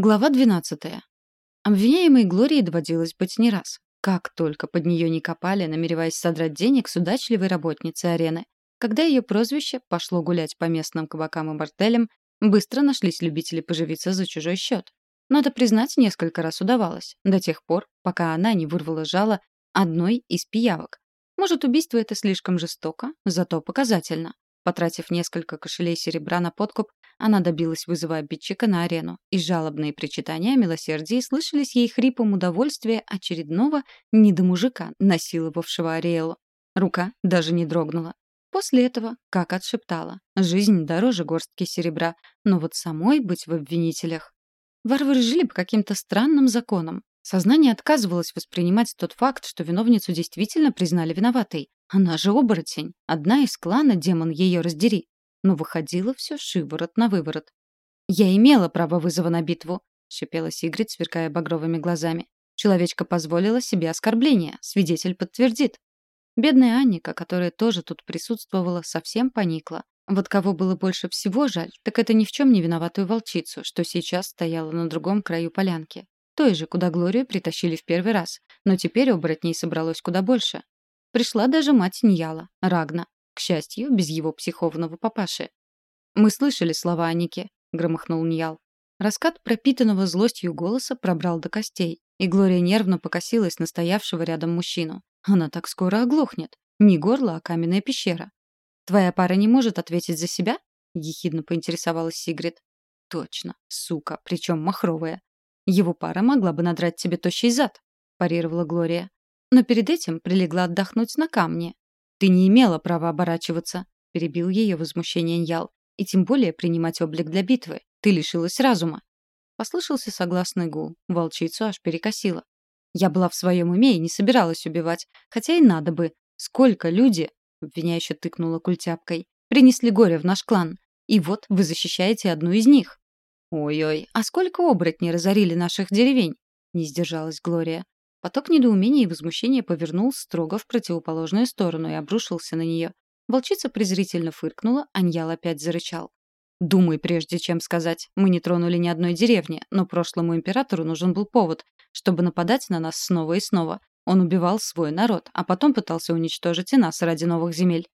Глава 12. Обвиняемой Глории доводилось быть не раз. Как только под нее не копали, намереваясь содрать денег с удачливой работницы арены. Когда ее прозвище пошло гулять по местным кабакам и борделям, быстро нашлись любители поживиться за чужой счет. Надо признать, несколько раз удавалось, до тех пор, пока она не вырвала жало одной из пиявок. Может, убийство это слишком жестоко, зато показательно. Потратив несколько кошелей серебра на подкуп, она добилась вызова обидчика на арену, и жалобные причитания о милосердии слышались ей хрипом удовольствия очередного недомужика, насиловавшего Ариэлу. Рука даже не дрогнула. После этого, как отшептала, жизнь дороже горстки серебра, но вот самой быть в обвинителях. Варвары жили по каким-то странным законам. Сознание отказывалось воспринимать тот факт, что виновницу действительно признали виноватой. Она же оборотень, одна из клана, демон ее раздери. Но выходило все шиворот на выворот. «Я имела право вызова на битву», — шипела Сигрид, сверкая багровыми глазами. «Человечка позволила себе оскорбление, свидетель подтвердит». Бедная Анника, которая тоже тут присутствовала, совсем поникла. Вот кого было больше всего жаль, так это ни в чем не виноватую волчицу, что сейчас стояла на другом краю полянки той же, куда Глорию притащили в первый раз, но теперь оборотней собралось куда больше. Пришла даже мать Ньяла, Рагна, к счастью, без его психованного папаши. «Мы слышали слова Аники», — громыхнул Ньял. Раскат пропитанного злостью голоса пробрал до костей, и Глория нервно покосилась на стоявшего рядом мужчину. Она так скоро оглохнет. Не горло, а каменная пещера. «Твоя пара не может ответить за себя?» — ехидно поинтересовалась Сигрид. «Точно, сука, причем махровая. Его пара могла бы надрать тебе тощий зад», — парировала Глория. «Но перед этим прилегла отдохнуть на камне. Ты не имела права оборачиваться», — перебил ее возмущение Ньял. «И тем более принимать облик для битвы. Ты лишилась разума». Послышался согласный гул. Волчицу аж перекосило. Я была в своем уме и не собиралась убивать. Хотя и надо бы. Сколько люди, обвиняюще тыкнула культяпкой, принесли горе в наш клан. И вот вы защищаете одну из них. «Ой-ой, а сколько оборотней разорили наших деревень?» — не сдержалась Глория. Поток недоумения и возмущения повернул строго в противоположную сторону и обрушился на нее. Волчица презрительно фыркнула, Аньял опять зарычал. «Думай, прежде чем сказать. Мы не тронули ни одной деревни, но прошлому императору нужен был повод, чтобы нападать на нас снова и снова. Он убивал свой народ, а потом пытался уничтожить и нас ради новых земель».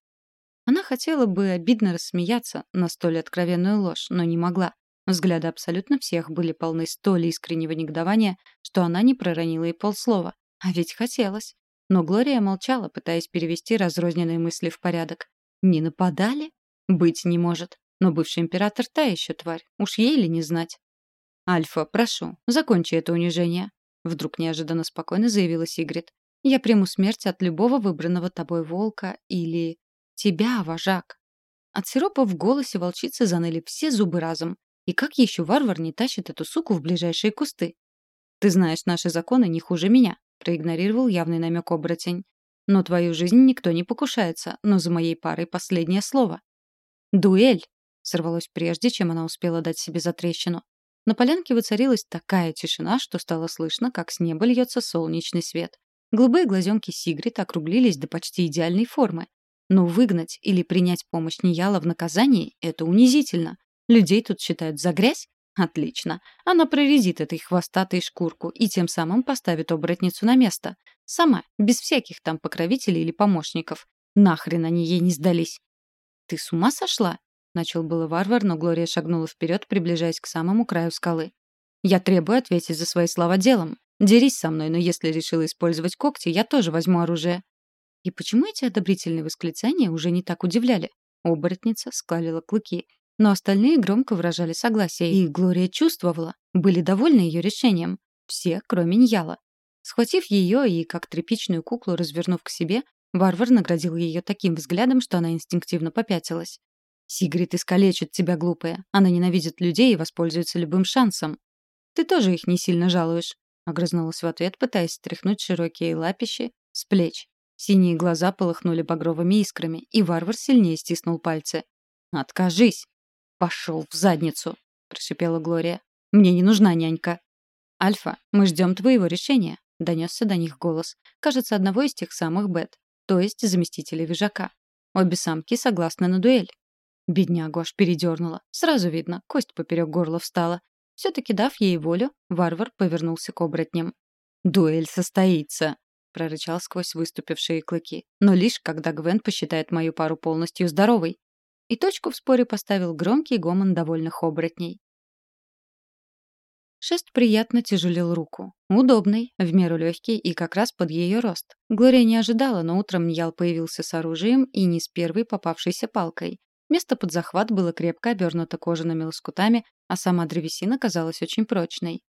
Она хотела бы обидно рассмеяться на столь откровенную ложь, но не могла. Взгляды абсолютно всех были полны столь искреннего негодования, что она не проронила и полслова. А ведь хотелось. Но Глория молчала, пытаясь перевести разрозненные мысли в порядок. Не нападали? Быть не может. Но бывший император та еще тварь. Уж ей ли не знать? «Альфа, прошу, закончи это унижение», — вдруг неожиданно спокойно заявила Сигрид. «Я приму смерть от любого выбранного тобой волка или... тебя, вожак». От сиропа в голосе волчицы заныли все зубы разом. И как еще варвар не тащит эту суку в ближайшие кусты? Ты знаешь наши законы не хуже меня, проигнорировал явный намек оборотень. Но твою жизнь никто не покушается, но за моей парой последнее слово. Дуэль! Сорвалось прежде, чем она успела дать себе затрещину. На полянке воцарилась такая тишина, что стало слышно, как с неба льется солнечный свет. Голубые глазенки Сигрид округлились до почти идеальной формы. Но выгнать или принять помощь Нияла в наказании — это унизительно. Людей тут считают за грязь? Отлично. Она прорезит этой хвостатой шкурку и тем самым поставит оборотницу на место. Сама, без всяких там покровителей или помощников. Нахрен они ей не сдались. «Ты с ума сошла?» — начал было варвар, но Глория шагнула вперед, приближаясь к самому краю скалы. «Я требую ответить за свои слова делом. Дерись со мной, но если решила использовать когти, я тоже возьму оружие». И почему эти одобрительные восклицания уже не так удивляли? Оборотница скалила клыки. Но остальные громко выражали согласие, и Глория чувствовала, были довольны ее решением. Все, кроме Ньяла. Схватив ее и, как тряпичную куклу, развернув к себе, варвар наградил ее таким взглядом, что она инстинктивно попятилась. «Сигрид искалечит тебя, глупая. Она ненавидит людей и воспользуется любым шансом. Ты тоже их не сильно жалуешь», — огрызнулась в ответ, пытаясь стряхнуть широкие лапищи с плеч. Синие глаза полыхнули багровыми искрами, и варвар сильнее стиснул пальцы. «Откажись!» «Пошел в задницу!» — прошипела Глория. «Мне не нужна нянька». «Альфа, мы ждем твоего решения», — донесся до них голос. Кажется, одного из тех самых Бет, то есть заместителя вижака. Обе самки согласны на дуэль. Беднягу аж передернула. Сразу видно, кость поперек горла встала. Все-таки дав ей волю, варвар повернулся к оборотням. «Дуэль состоится!» — прорычал сквозь выступившие клыки. «Но лишь, когда Гвен посчитает мою пару полностью здоровой». И точку в споре поставил громкий гомон довольных оборотней. Шест приятно тяжелил руку. Удобный, в меру легкий и как раз под ее рост. Глория не ожидала, но утром Ньял появился с оружием и не с первой попавшейся палкой. Место под захват было крепко обернуто кожаными лоскутами, а сама древесина казалась очень прочной.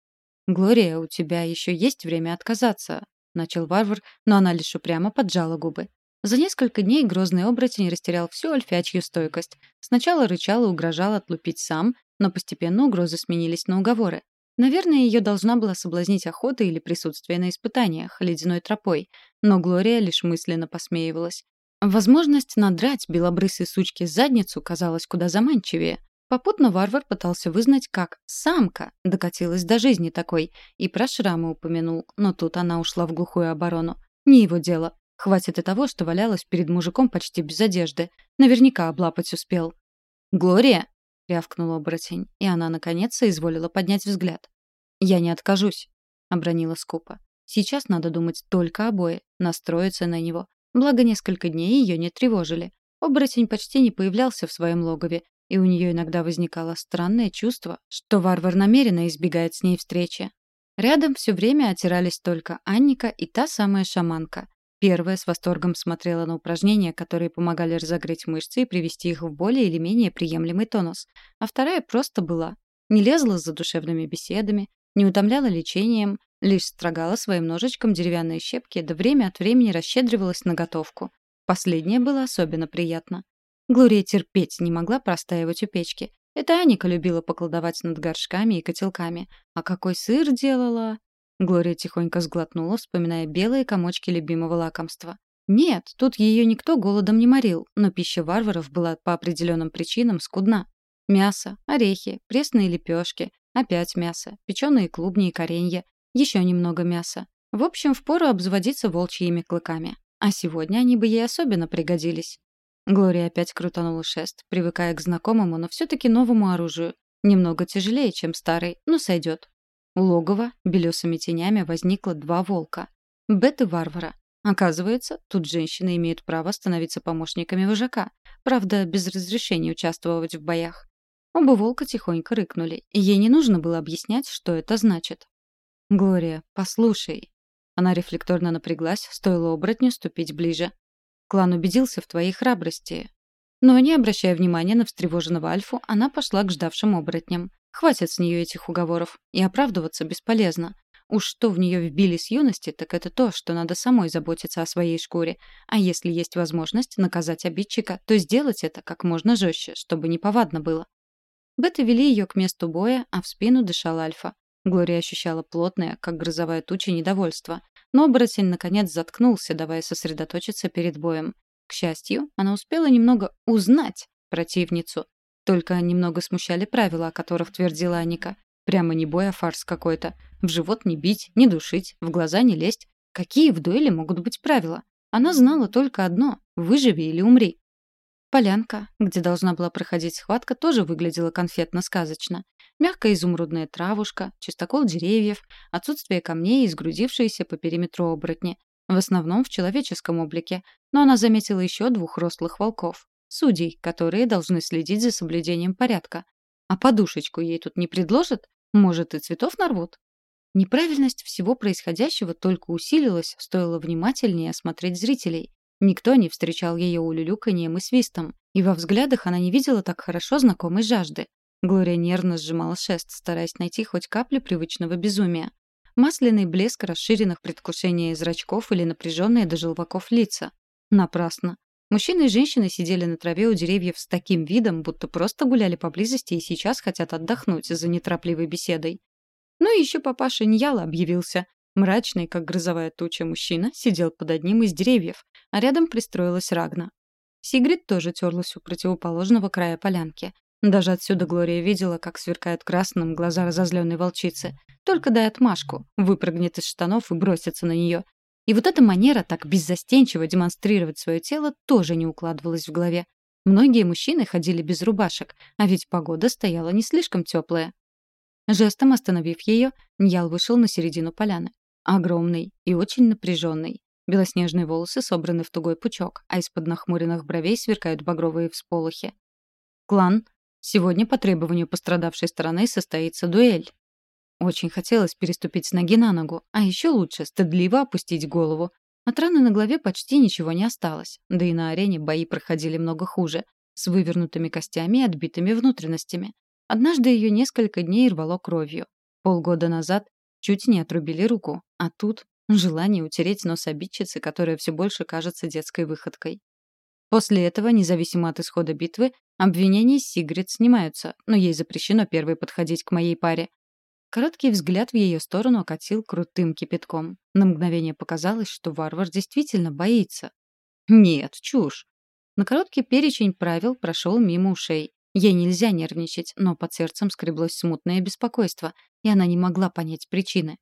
«Глория, у тебя еще есть время отказаться», — начал варвар, но она лишь упрямо поджала губы. За несколько дней грозный оборотень растерял всю ольфячью стойкость. Сначала рычал и угрожал отлупить сам, но постепенно угрозы сменились на уговоры. Наверное, ее должна была соблазнить охота или присутствие на испытаниях, ледяной тропой, но Глория лишь мысленно посмеивалась. Возможность надрать белобрысой сучке задницу казалась куда заманчивее. Попутно варвар пытался вызнать, как самка докатилась до жизни такой, и про шрамы упомянул, но тут она ушла в глухую оборону. Не его дело. Хватит и того, что валялась перед мужиком почти без одежды. Наверняка облапать успел. «Глория!» — рявкнул оборотень, и она, наконец, соизволила поднять взгляд. «Я не откажусь», — обронила скупо. «Сейчас надо думать только о бое, настроиться на него. Благо, несколько дней ее не тревожили. Оборотень почти не появлялся в своем логове, и у нее иногда возникало странное чувство, что варвар намеренно избегает с ней встречи. Рядом все время отирались только Анника и та самая шаманка. Первая с восторгом смотрела на упражнения, которые помогали разогреть мышцы и привести их в более или менее приемлемый тонус. А вторая просто была. Не лезла за душевными беседами, не утомляла лечением, лишь строгала своим ножичком деревянные щепки, да время от времени расщедривалась на готовку. Последнее было особенно приятно. Глория терпеть не могла простаивать у печки. Это Аника любила поколдовать над горшками и котелками. А какой сыр делала! Глория тихонько сглотнула, вспоминая белые комочки любимого лакомства. Нет, тут ее никто голодом не морил, но пища варваров была по определенным причинам скудна. Мясо, орехи, пресные лепешки, опять мясо, печеные клубни и коренья, еще немного мяса. В общем, впору обзаводиться волчьими клыками. А сегодня они бы ей особенно пригодились. Глория опять крутанула шест, привыкая к знакомому, но все-таки новому оружию. Немного тяжелее, чем старый, но сойдет. У логова белесыми тенями возникло два волка. Бет и варвара. Оказывается, тут женщины имеют право становиться помощниками вожака. Правда, без разрешения участвовать в боях. Оба волка тихонько рыкнули, и ей не нужно было объяснять, что это значит. «Глория, послушай». Она рефлекторно напряглась, стоило оборотню ступить ближе. «Клан убедился в твоей храбрости». Но, не обращая внимания на встревоженного Альфу, она пошла к ждавшим оборотням. Хватит с нее этих уговоров. И оправдываться бесполезно. Уж что в нее вбили с юности, так это то, что надо самой заботиться о своей шкуре. А если есть возможность наказать обидчика, то сделать это как можно жестче, чтобы не повадно было. Беты вели ее к месту боя, а в спину дышал Альфа. Глория ощущала плотное, как грозовая туча, недовольство. Но оборотень, наконец, заткнулся, давая сосредоточиться перед боем. К счастью, она успела немного узнать противницу, только немного смущали правила, о которых твердила Аника. Прямо не бой, а фарс какой-то. В живот не бить, не душить, в глаза не лезть. Какие в дуэли могут быть правила? Она знала только одно — выживи или умри. Полянка, где должна была проходить схватка, тоже выглядела конфетно-сказочно. Мягкая изумрудная травушка, чистокол деревьев, отсутствие камней и сгрудившиеся по периметру оборотни. В основном в человеческом облике, но она заметила еще двух рослых волков судей, которые должны следить за соблюдением порядка. А подушечку ей тут не предложат? Может, и цветов нарвут? Неправильность всего происходящего только усилилась, стоило внимательнее осмотреть зрителей. Никто не встречал ее улюлюканьем и свистом, и во взглядах она не видела так хорошо знакомой жажды. Глория нервно сжимала шест, стараясь найти хоть каплю привычного безумия. Масляный блеск расширенных предвкушения зрачков или напряженные до желваков лица. Напрасно. Мужчины и женщины сидели на траве у деревьев с таким видом, будто просто гуляли поблизости и сейчас хотят отдохнуть за неторопливой беседой. Ну и еще папаша Ньяла объявился. Мрачный, как грозовая туча мужчина, сидел под одним из деревьев, а рядом пристроилась Рагна. Сигрид тоже терлась у противоположного края полянки. Даже отсюда Глория видела, как сверкают красным глаза разозленной волчицы. Только дай отмашку, выпрыгнет из штанов и бросится на нее. И вот эта манера так беззастенчиво демонстрировать свое тело тоже не укладывалась в голове. Многие мужчины ходили без рубашек, а ведь погода стояла не слишком теплая. Жестом остановив ее, Ньял вышел на середину поляны. Огромный и очень напряженный. Белоснежные волосы собраны в тугой пучок, а из-под нахмуренных бровей сверкают багровые всполохи. «Клан, сегодня по требованию пострадавшей стороны состоится дуэль». Очень хотелось переступить с ноги на ногу, а еще лучше стыдливо опустить голову. От раны на голове почти ничего не осталось, да и на арене бои проходили много хуже, с вывернутыми костями и отбитыми внутренностями. Однажды ее несколько дней рвало кровью. Полгода назад чуть не отрубили руку, а тут желание утереть нос обидчицы, которая все больше кажется детской выходкой. После этого, независимо от исхода битвы, обвинения Сигрид снимаются, но ей запрещено первой подходить к моей паре. Короткий взгляд в ее сторону окатил крутым кипятком. На мгновение показалось, что варвар действительно боится. Нет, чушь. На короткий перечень правил прошел мимо ушей. Ей нельзя нервничать, но под сердцем скреблось смутное беспокойство, и она не могла понять причины.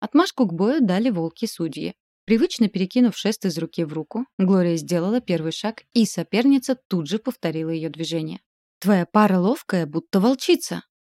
Отмашку к бою дали волки-судьи. Привычно перекинув шест из руки в руку, Глория сделала первый шаг, и соперница тут же повторила ее движение. «Твоя пара ловкая, будто волчица»,